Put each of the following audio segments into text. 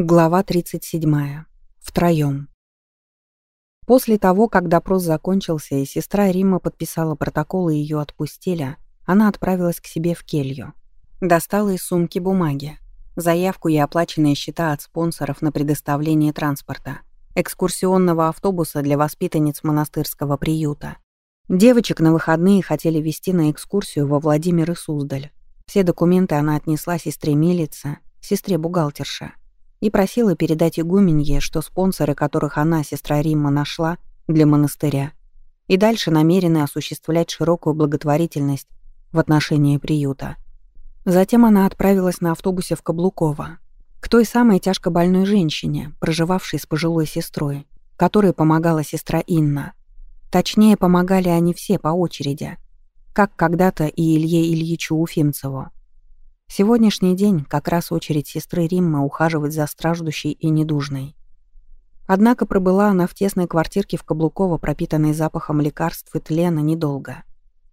Глава 37. Втроём. После того, как допрос закончился и сестра Римма подписала протокол и её отпустили, она отправилась к себе в келью. Достала из сумки бумаги, заявку и оплаченные счета от спонсоров на предоставление транспорта, экскурсионного автобуса для воспитанниц монастырского приюта. Девочек на выходные хотели вести на экскурсию во Владимир и Суздаль. Все документы она отнесла сестре Милице, сестре бухгалтерша и просила передать игуменье, что спонсоры, которых она, сестра Римма, нашла для монастыря, и дальше намерены осуществлять широкую благотворительность в отношении приюта. Затем она отправилась на автобусе в Каблуково, к той самой тяжко больной женщине, проживавшей с пожилой сестрой, которой помогала сестра Инна. Точнее, помогали они все по очереди, как когда-то и Илье Ильичу Уфимцеву. Сегодняшний день как раз очередь сестры Риммы ухаживать за страждущей и недужной. Однако пробыла она в тесной квартирке в Каблуково, пропитанной запахом лекарств и тлена, недолго.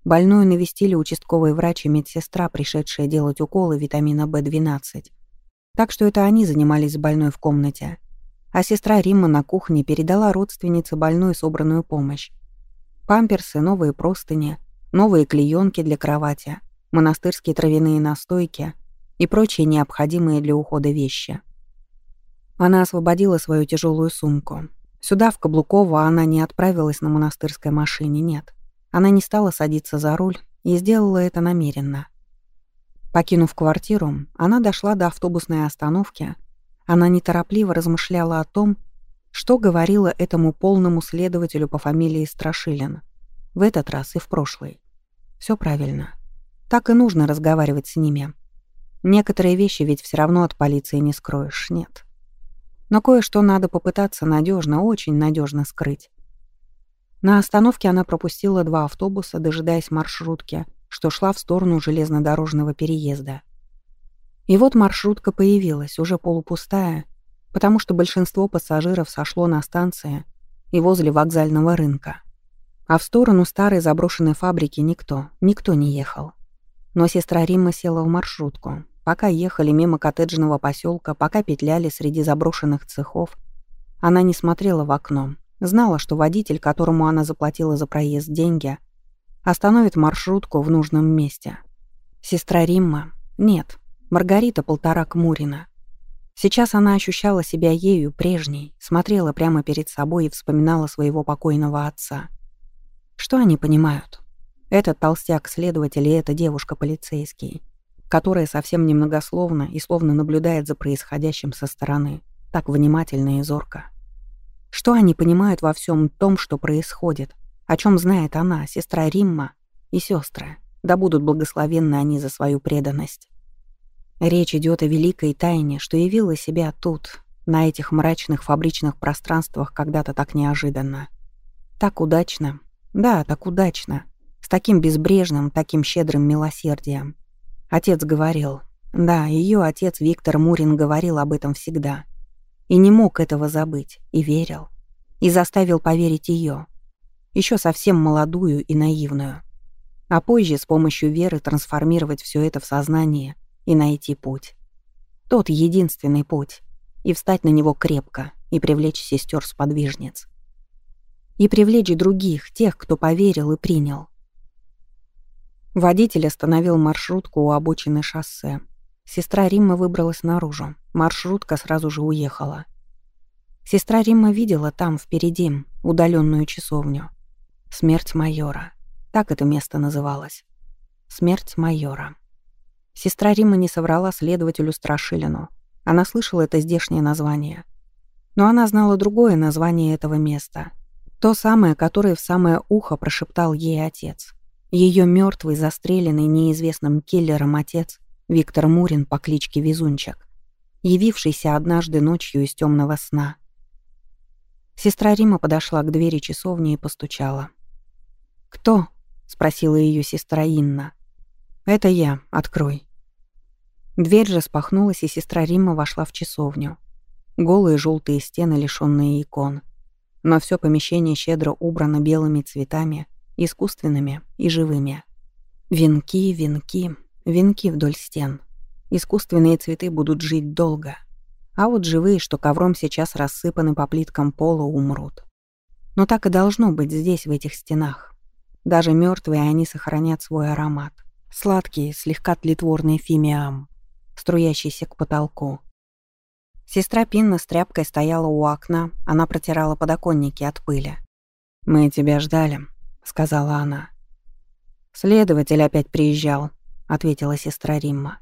Больную навестили участковый врач и медсестра, пришедшая делать уколы витамина В12. Так что это они занимались больной в комнате. А сестра Римма на кухне передала родственнице больной собранную помощь. Памперсы, новые простыни, новые клеенки для кровати, монастырские травяные настойки и прочие необходимые для ухода вещи. Она освободила свою тяжелую сумку. Сюда, в Каблуково, она не отправилась на монастырской машине, нет. Она не стала садиться за руль и сделала это намеренно. Покинув квартиру, она дошла до автобусной остановки. Она неторопливо размышляла о том, что говорила этому полному следователю по фамилии Страшилин. В этот раз и в прошлый. Все правильно. Так и нужно разговаривать с ними. Некоторые вещи ведь все равно от полиции не скроешь, нет. Но кое-что надо попытаться надежно, очень надежно скрыть. На остановке она пропустила два автобуса, дожидаясь маршрутки, что шла в сторону железнодорожного переезда. И вот маршрутка появилась, уже полупустая, потому что большинство пассажиров сошло на станции и возле вокзального рынка. А в сторону старой заброшенной фабрики никто, никто не ехал. Но сестра Римма села в маршрутку. Пока ехали мимо коттеджного поселка, пока петляли среди заброшенных цехов, она не смотрела в окно. Знала, что водитель, которому она заплатила за проезд деньги, остановит маршрутку в нужном месте. Сестра Римма? Нет, Маргарита полтора Кмурина. Сейчас она ощущала себя ею прежней, смотрела прямо перед собой и вспоминала своего покойного отца. Что они понимают? Этот толстяк-следователь и эта девушка-полицейский, которая совсем немногословно и словно наблюдает за происходящим со стороны, так внимательно и зорко. Что они понимают во всем том, что происходит, о чем знает она, сестра Римма и сестры, да будут благословенны они за свою преданность. Речь идет о великой тайне, что явила себя тут, на этих мрачных фабричных пространствах когда-то так неожиданно. Так удачно. Да, так удачно. С таким безбрежным, таким щедрым милосердием. Отец говорил. Да, ее отец Виктор Мурин говорил об этом всегда. И не мог этого забыть, и верил. И заставил поверить ее. Еще совсем молодую и наивную. А позже с помощью веры трансформировать все это в сознание и найти путь. Тот единственный путь. И встать на него крепко, и привлечь сестер-сподвижниц. И привлечь других, тех, кто поверил и принял. Водитель остановил маршрутку у обочины шоссе. Сестра Римма выбралась наружу. Маршрутка сразу же уехала. Сестра Римма видела там, впереди, удаленную часовню. Смерть майора. Так это место называлось. Смерть майора. Сестра Римма не соврала следователю Страшилину. Она слышала это здешнее название. Но она знала другое название этого места. То самое, которое в самое ухо прошептал ей отец. Ее мертвый, застреленный неизвестным киллером отец Виктор Мурин по кличке Везунчик, явившийся однажды ночью из темного сна. Сестра Рима подошла к двери часовни и постучала. «Кто?» — спросила ее сестра Инна. «Это я. Открой». Дверь распахнулась, и сестра Рима вошла в часовню. Голые желтые стены, лишенные икон. Но все помещение щедро убрано белыми цветами искусственными и живыми. Венки, венки, венки вдоль стен. Искусственные цветы будут жить долго. А вот живые, что ковром сейчас рассыпаны по плиткам пола, умрут. Но так и должно быть здесь, в этих стенах. Даже мертвые они сохранят свой аромат. Сладкий, слегка тлетворный фимиам, струящийся к потолку. Сестра Пинна с тряпкой стояла у окна, она протирала подоконники от пыли. «Мы тебя ждали», — сказала она. «Следователь опять приезжал», — ответила сестра Римма.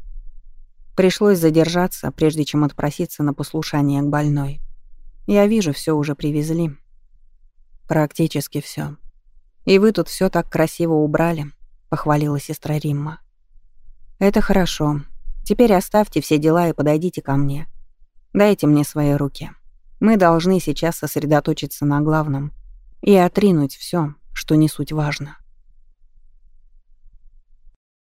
Пришлось задержаться, прежде чем отпроситься на послушание к больной. Я вижу, все уже привезли. Практически все. И вы тут все так красиво убрали, похвалила сестра Римма. Это хорошо. Теперь оставьте все дела и подойдите ко мне. Дайте мне свои руки. Мы должны сейчас сосредоточиться на главном и отринуть все, что не суть важно.